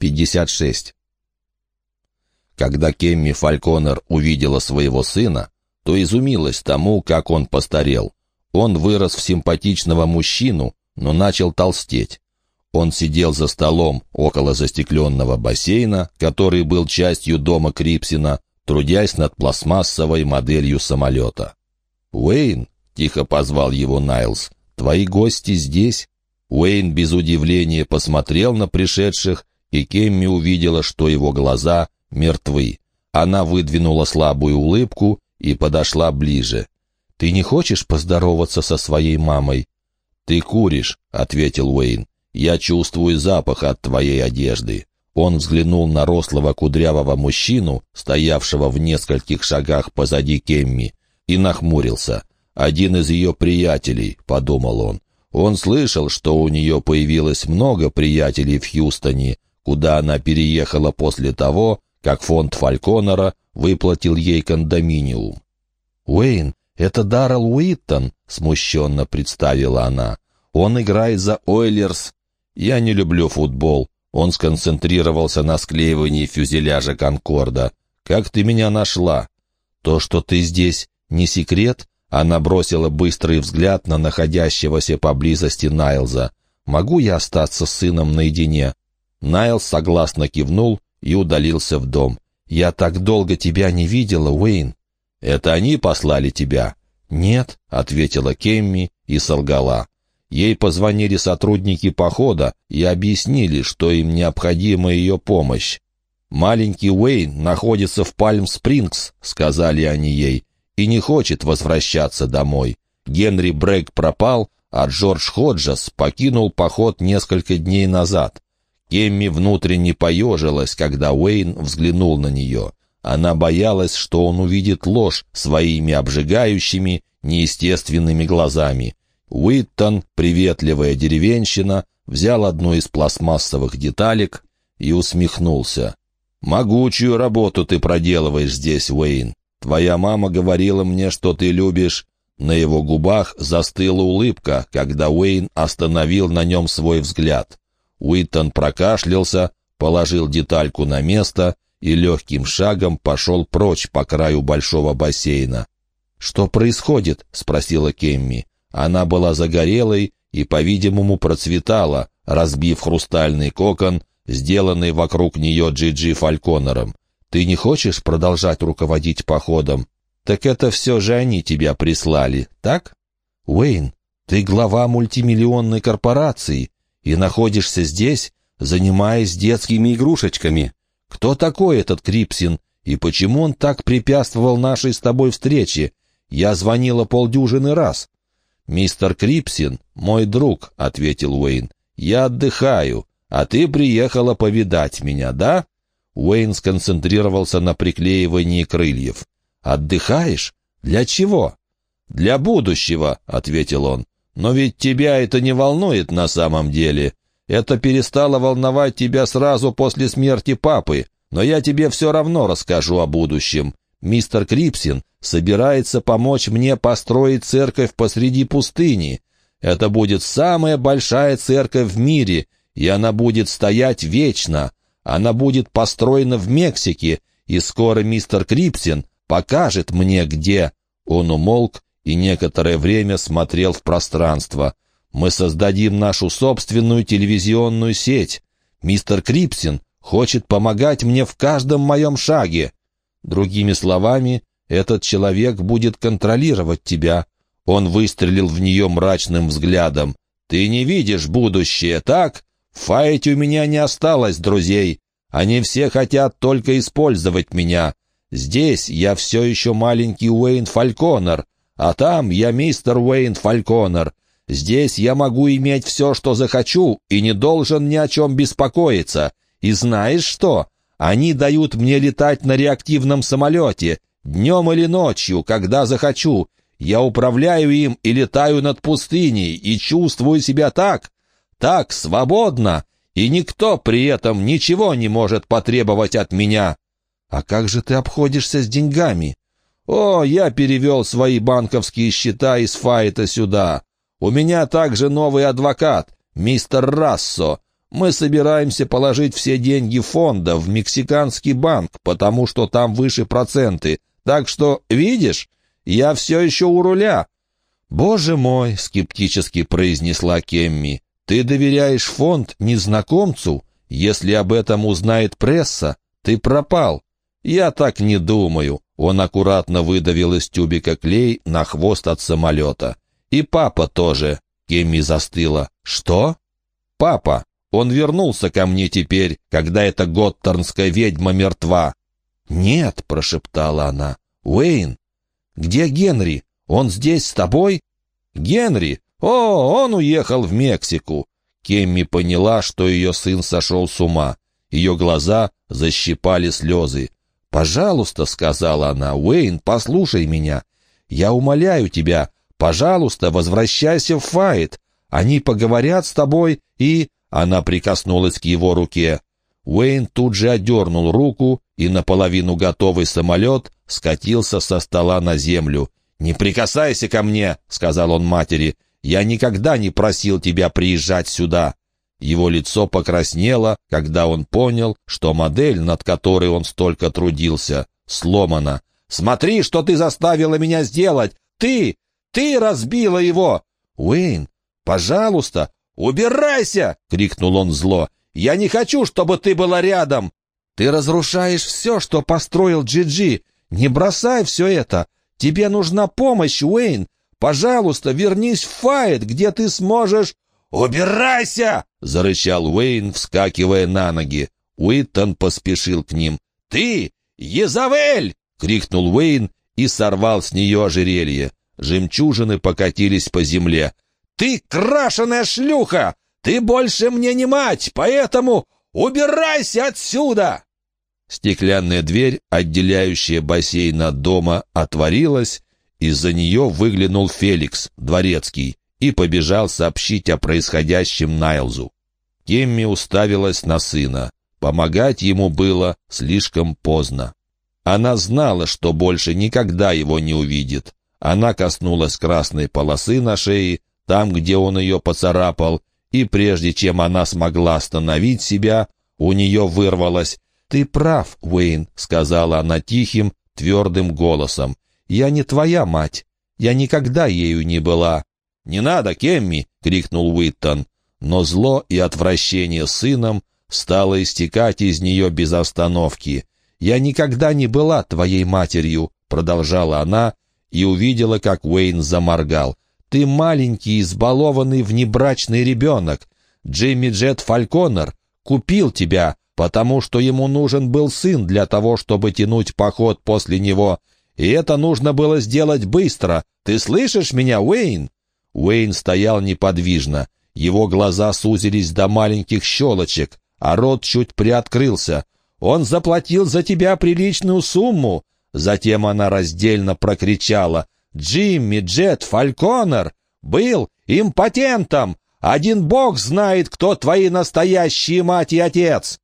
56. Когда Кемми Фальконер увидела своего сына, то изумилась тому, как он постарел. Он вырос в симпатичного мужчину, но начал толстеть. Он сидел за столом около застекленного бассейна, который был частью дома Крипсина, трудясь над пластмассовой моделью самолета. «Уэйн», — тихо позвал его Найлз, — «твои гости здесь?» Уэйн без удивления посмотрел на пришедших, и Кемми увидела, что его глаза мертвы. Она выдвинула слабую улыбку и подошла ближе. «Ты не хочешь поздороваться со своей мамой?» «Ты куришь», — ответил Уэйн. «Я чувствую запах от твоей одежды». Он взглянул на рослого кудрявого мужчину, стоявшего в нескольких шагах позади Кемми, и нахмурился. «Один из ее приятелей», — подумал он. Он слышал, что у нее появилось много приятелей в Хьюстоне, куда она переехала после того, как фонд Фальконора выплатил ей кондоминиум. «Уэйн, это Даррел Уиттон», — смущенно представила она. «Он играет за Ойлерс. Я не люблю футбол». Он сконцентрировался на склеивании фюзеляжа «Конкорда». «Как ты меня нашла?» «То, что ты здесь, не секрет?» Она бросила быстрый взгляд на находящегося поблизости Найлза. «Могу я остаться с сыном наедине?» Найлз согласно кивнул и удалился в дом. «Я так долго тебя не видела, Уэйн». «Это они послали тебя?» «Нет», — ответила Кемми и солгала. Ей позвонили сотрудники похода и объяснили, что им необходима ее помощь. «Маленький Уэйн находится в Пальм-Спрингс», — сказали они ей, — «и не хочет возвращаться домой. Генри Брейк пропал, а Джордж Ходжес покинул поход несколько дней назад. Кемми внутренне поежилась, когда Уэйн взглянул на нее. Она боялась, что он увидит ложь своими обжигающими, неестественными глазами. Уиттон, приветливая деревенщина, взял одну из пластмассовых деталек и усмехнулся. «Могучую работу ты проделываешь здесь, Уэйн. Твоя мама говорила мне, что ты любишь...» На его губах застыла улыбка, когда Уэйн остановил на нем свой взгляд. Уиттон прокашлялся, положил детальку на место и легким шагом пошел прочь по краю большого бассейна. «Что происходит?» — спросила Кемми. Она была загорелой и, по-видимому, процветала, разбив хрустальный кокон, сделанный вокруг нее Джиджи -Джи Фальконером. «Ты не хочешь продолжать руководить походом?» «Так это все же они тебя прислали, так?» «Уэйн, ты глава мультимиллионной корпорации и находишься здесь, занимаясь детскими игрушечками. Кто такой этот Крипсин и почему он так препятствовал нашей с тобой встрече? Я звонила полдюжины раз». «Мистер Крипсин, мой друг», — ответил Уэйн. «Я отдыхаю, а ты приехала повидать меня, да?» Уэйн сконцентрировался на приклеивании крыльев. «Отдыхаешь? Для чего?» «Для будущего», — ответил он. «Но ведь тебя это не волнует на самом деле. Это перестало волновать тебя сразу после смерти папы, но я тебе все равно расскажу о будущем. Мистер Крипсин собирается помочь мне построить церковь посреди пустыни. Это будет самая большая церковь в мире, и она будет стоять вечно. Она будет построена в Мексике, и скоро мистер Крипсин покажет мне, где». Он умолк и некоторое время смотрел в пространство. Мы создадим нашу собственную телевизионную сеть. Мистер Крипсин хочет помогать мне в каждом моем шаге. Другими словами, этот человек будет контролировать тебя. Он выстрелил в нее мрачным взглядом. Ты не видишь будущее, так? В файте у меня не осталось друзей. Они все хотят только использовать меня. Здесь я все еще маленький Уэйн Фальконер, а там я мистер Уэйн Фальконер. Здесь я могу иметь все, что захочу, и не должен ни о чем беспокоиться. И знаешь что? Они дают мне летать на реактивном самолете, днем или ночью, когда захочу. Я управляю им и летаю над пустыней, и чувствую себя так, так свободно, и никто при этом ничего не может потребовать от меня. А как же ты обходишься с деньгами? О, я перевел свои банковские счета из Файта сюда. У меня также новый адвокат, мистер Рассо. Мы собираемся положить все деньги фонда в мексиканский банк, потому что там выше проценты. Так что, видишь, я все еще у руля». «Боже мой!» — скептически произнесла Кемми. «Ты доверяешь фонд незнакомцу? Если об этом узнает пресса, ты пропал». «Я так не думаю». Он аккуратно выдавил из тюбика клей на хвост от самолета. «И папа тоже». Кемми застыла. «Что?» «Папа. Он вернулся ко мне теперь, когда эта готтернская ведьма мертва». «Нет», — прошептала она. «Уэйн, где Генри? Он здесь с тобой?» «Генри? О, он уехал в Мексику». Кемми поняла, что ее сын сошел с ума. Ее глаза защипали слезы. «Пожалуйста», — сказала она, — «Уэйн, послушай меня. Я умоляю тебя, пожалуйста, возвращайся в Файт. Они поговорят с тобой и...» Она прикоснулась к его руке. Уэйн тут же одернул руку, и наполовину готовый самолет скатился со стола на землю. «Не прикасайся ко мне!» — сказал он матери. «Я никогда не просил тебя приезжать сюда!» Его лицо покраснело, когда он понял, что модель, над которой он столько трудился, сломана. «Смотри, что ты заставила меня сделать! Ты! Ты разбила его!» «Уэйн, пожалуйста, убирайся!» — крикнул он зло. «Я не хочу, чтобы ты была рядом! Ты разрушаешь все, что построил Джиджи! Не бросай все это! Тебе нужна помощь, Уэйн! Пожалуйста, вернись в Файт, где ты сможешь...» «Убирайся!» — зарычал Уэйн, вскакивая на ноги. Уиттон поспешил к ним. «Ты! Езавель!» — крикнул Уэйн и сорвал с нее ожерелье. Жемчужины покатились по земле. «Ты крашеная шлюха! Ты больше мне не мать, поэтому убирайся отсюда!» Стеклянная дверь, отделяющая бассейн от дома, отворилась. Из-за нее выглянул Феликс, дворецкий и побежал сообщить о происходящем Найлзу. Кемми уставилась на сына. Помогать ему было слишком поздно. Она знала, что больше никогда его не увидит. Она коснулась красной полосы на шее, там, где он ее поцарапал, и прежде чем она смогла остановить себя, у нее вырвалось «Ты прав, Уэйн», — сказала она тихим, твердым голосом. «Я не твоя мать. Я никогда ею не была. «Не надо, Кемми!» — крикнул Уиттон. Но зло и отвращение сыном стало истекать из нее без остановки. «Я никогда не была твоей матерью», — продолжала она, и увидела, как Уэйн заморгал. «Ты маленький, избалованный внебрачный ребенок. Джимми Джет Фальконер купил тебя, потому что ему нужен был сын для того, чтобы тянуть поход после него. И это нужно было сделать быстро. Ты слышишь меня, Уэйн?» Уэйн стоял неподвижно. Его глаза сузились до маленьких щелочек, а рот чуть приоткрылся. «Он заплатил за тебя приличную сумму!» Затем она раздельно прокричала. «Джимми Джет Фальконер был импотентом! Один бог знает, кто твои настоящие мать и отец!»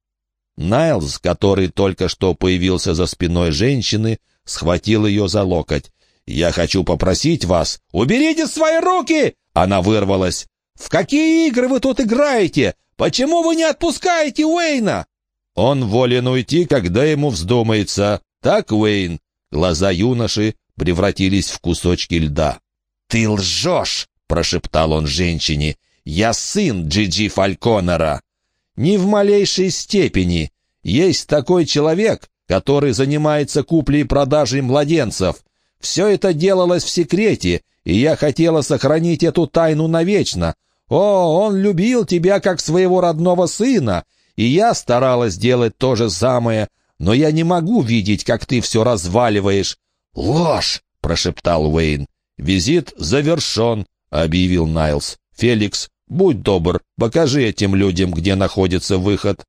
Найлз, который только что появился за спиной женщины, схватил ее за локоть. «Я хочу попросить вас, уберите свои руки!» Она вырвалась. «В какие игры вы тут играете? Почему вы не отпускаете Уэйна?» Он волен уйти, когда ему вздумается. Так, Уэйн? Глаза юноши превратились в кусочки льда. «Ты лжешь!» — прошептал он женщине. «Я сын Джиджи Фальконера!» «Ни в малейшей степени. Есть такой человек, который занимается куплей и продажей младенцев. Все это делалось в секрете, и я хотела сохранить эту тайну навечно. О, он любил тебя как своего родного сына, и я старалась делать то же самое, но я не могу видеть, как ты все разваливаешь». «Ложь!» — прошептал Уэйн. «Визит завершен», — объявил Найлз. «Феликс, будь добр, покажи этим людям, где находится выход».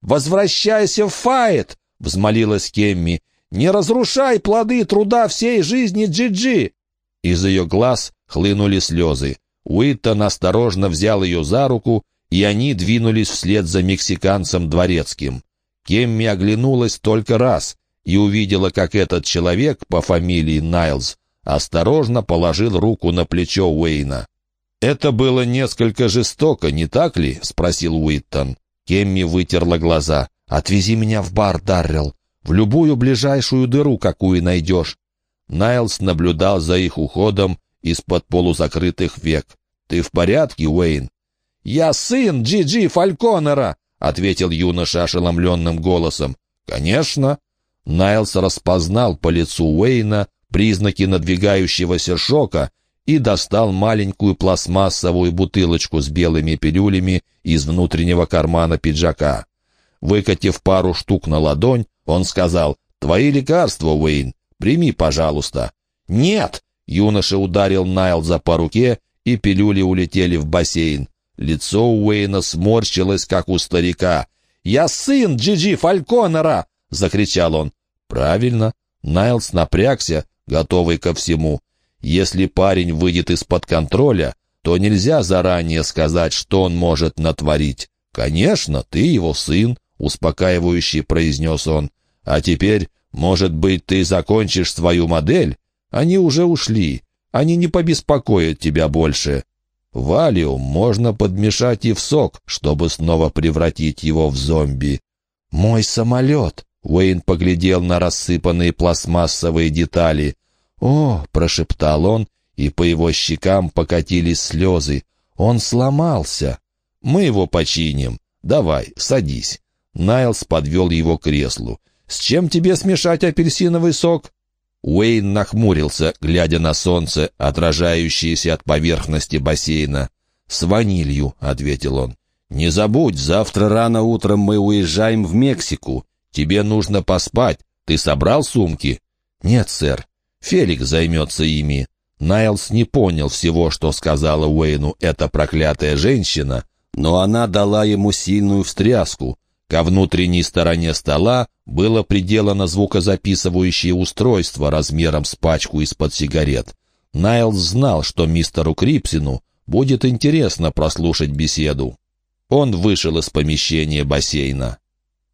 «Возвращайся в Файет!» — взмолилась Кемми. Не разрушай плоды труда всей жизни Джиджи!» Из ее глаз хлынули слезы. Уиттон осторожно взял ее за руку, и они двинулись вслед за мексиканцем дворецким. Кемми оглянулась только раз и увидела, как этот человек по фамилии Найлз осторожно положил руку на плечо Уэйна. «Это было несколько жестоко, не так ли?» — спросил Уиттон. Кемми вытерла глаза. «Отвези меня в бар, Даррелл. В любую ближайшую дыру, какую найдешь». Найлс наблюдал за их уходом из-под полузакрытых век. «Ты в порядке, Уэйн?» «Я сын Джи-Джи Фальконера!» — ответил юноша ошеломленным голосом. «Конечно». Найлс распознал по лицу Уэйна признаки надвигающегося шока и достал маленькую пластмассовую бутылочку с белыми пилюлями из внутреннего кармана пиджака. Выкатив пару штук на ладонь, он сказал, «Твои лекарства, Уэйн, прими, пожалуйста». «Нет!» — юноша ударил Найлза по руке, и пилюли улетели в бассейн. Лицо Уэйна сморщилось, как у старика. «Я сын Джиджи Фальконера!» — закричал он. «Правильно». Найлз напрягся, готовый ко всему. Если парень выйдет из-под контроля, то нельзя заранее сказать, что он может натворить. «Конечно, ты его сын», — успокаивающе произнес он. «А теперь, может быть, ты закончишь свою модель? Они уже ушли. Они не побеспокоят тебя больше. Валиум можно подмешать и в сок, чтобы снова превратить его в зомби». «Мой самолет!» — Уэйн поглядел на рассыпанные пластмассовые детали — «О!» — прошептал он, и по его щекам покатились слезы. «Он сломался!» «Мы его починим. Давай, садись». Найлс подвел его к креслу. «С чем тебе смешать апельсиновый сок?» Уэйн нахмурился, глядя на солнце, отражающееся от поверхности бассейна. «С ванилью», — ответил он. «Не забудь, завтра рано утром мы уезжаем в Мексику. Тебе нужно поспать. Ты собрал сумки?» «Нет, сэр. Феликс займется ими. Найлс не понял всего, что сказала Уэйну эта проклятая женщина, но она дала ему сильную встряску. Ко внутренней стороне стола было приделано звукозаписывающее устройство размером с пачку из-под сигарет. Найлс знал, что мистеру Крипсину будет интересно прослушать беседу. Он вышел из помещения бассейна.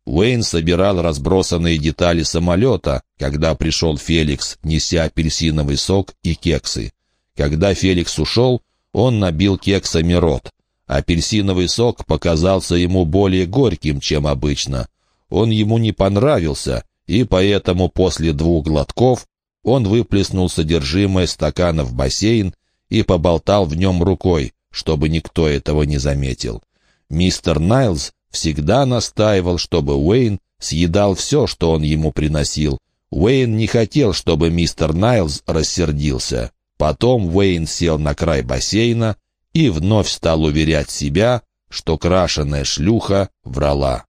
Уэйн собирал разбросанные детали самолета, когда пришел Феликс, неся апельсиновый сок и кексы. Когда Феликс ушел, он набил кексами рот. Апельсиновый сок показался ему более горьким, чем обычно. Он ему не понравился, и поэтому после двух глотков он выплеснул содержимое стакана в бассейн и поболтал в нем рукой, чтобы никто этого не заметил. Мистер Найлз всегда настаивал, чтобы Уэйн съедал все, что он ему приносил. Уэйн не хотел, чтобы мистер Найлз рассердился. Потом Уэйн сел на край бассейна и вновь стал уверять себя, что крашеная шлюха врала.